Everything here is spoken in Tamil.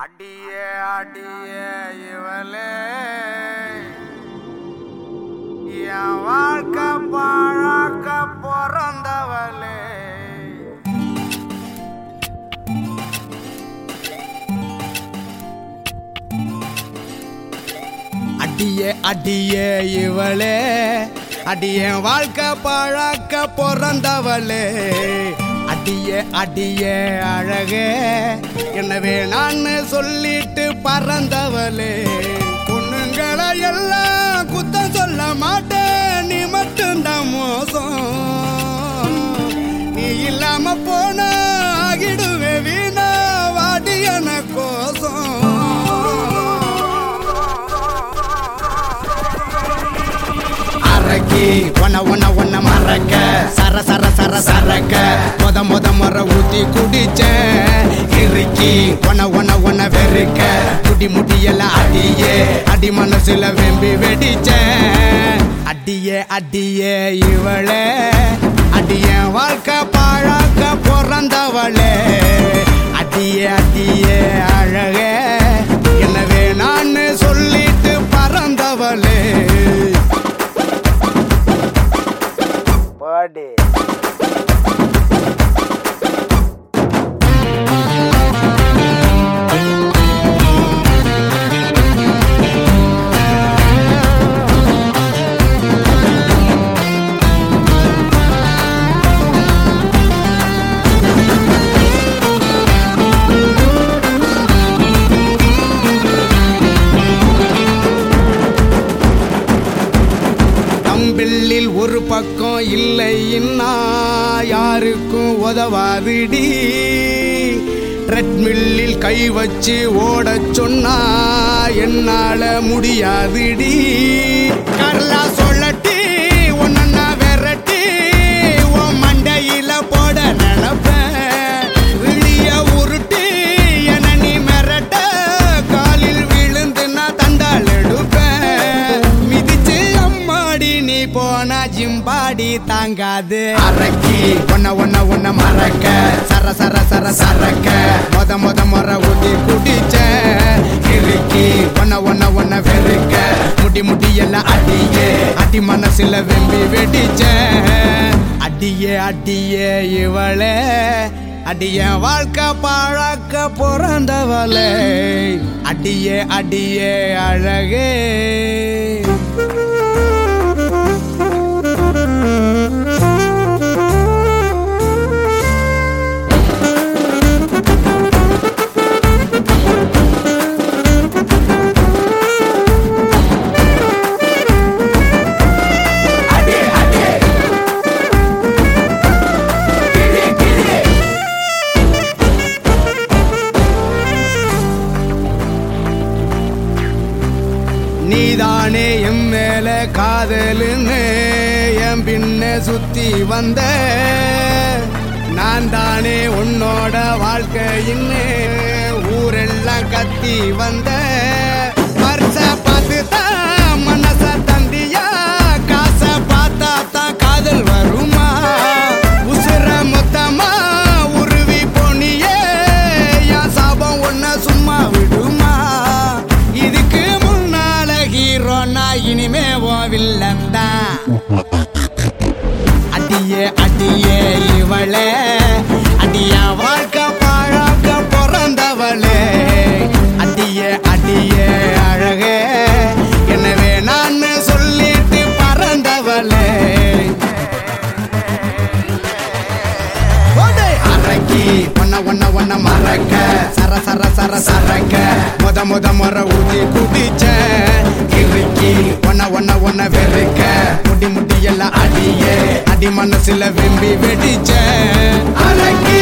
அடிய அடிய இவளே. என் வாழ்க்கை பாழாக்க பிறந்தவளே. அடிய அடிய இவளே. அடிய வாழ்க்கை பாழாக்க பிறந்தவளே. அடிய அடிய அழகே. என்னவே நான் சொல்லிட்டு பறந்தவளே. பொண்ணுங்களை எல்லாம் குத்தம் சொல்ல மாட்டேன். நீ மட்டும்தான் மோசம். நீ இல்லாம போன ஆகிடுவே வீணா. வாடி என கோசம். அரக்கி ஒன்ன ஒன்ன ஒன்ன மறக்க. சர சர சரக்க. மொத மொத முற ஊத்தி குடிச்ச இறுக்கி ஒன ஒன ஒன வெறுக்க. குடி முடியல அடியே. அடி மனசுல வெம்பி வெடிச்ச அடியே அடியே இவளே. அடியே வாழ்க்கை பாழாக்க போ பக்கம் இல்லைன்னா யாருக்கும் உதவாதுடி. ட்ரெட்மில்லில் கை வச்சு ஓடச் சொன்னா என்னால முடியாதுடி. தாங்காது. அரக்கி ஒன்ன ஒன்ன ஒன்ன மறக்க. சர சர சர சரக்க மொத மொத முற ஊட்டி குடிச்ச. இறுக்கி ஒன்ன ஒன்ன ஒன்ன வெறுக்க. முடி முடி எல்லாம் அடியே. அடி மனசுல வெம்பி வெடிச்ச. அடியே அடியே இவளே. அடிய வாழ்க்கை பாழாக்க பிறந்தவளே. அடியே அடியே அழகே. நீதானே எம் மேல காதலுன்னு என் பின்ன சுத்தி வந்த நான் தானே உன்னோட வாழ்க்கையின்னு ஊரெல்லாம் கத்தி வந்த. வருஷ பார்த்து தான் அடியே அடியே இவளே. அடியா வாழ்க்கை பாழாக்க பிறந்தவளே. அடியே அடியே அழகே. எனவே நான் சொல்லிட்டு பறந்தவளே. ஓடு! அரக்கி ஒன்ன ஒன்ன ஒன்ன மறக்க. சர சர சர சரக்க முத முத முறை ஊதி குடிச்ச இறுக்கி ஒன்ன ஒன்ன ஒன்ன வெற அடி மனசுல வெம்பி வெடிச்ச அரக்கி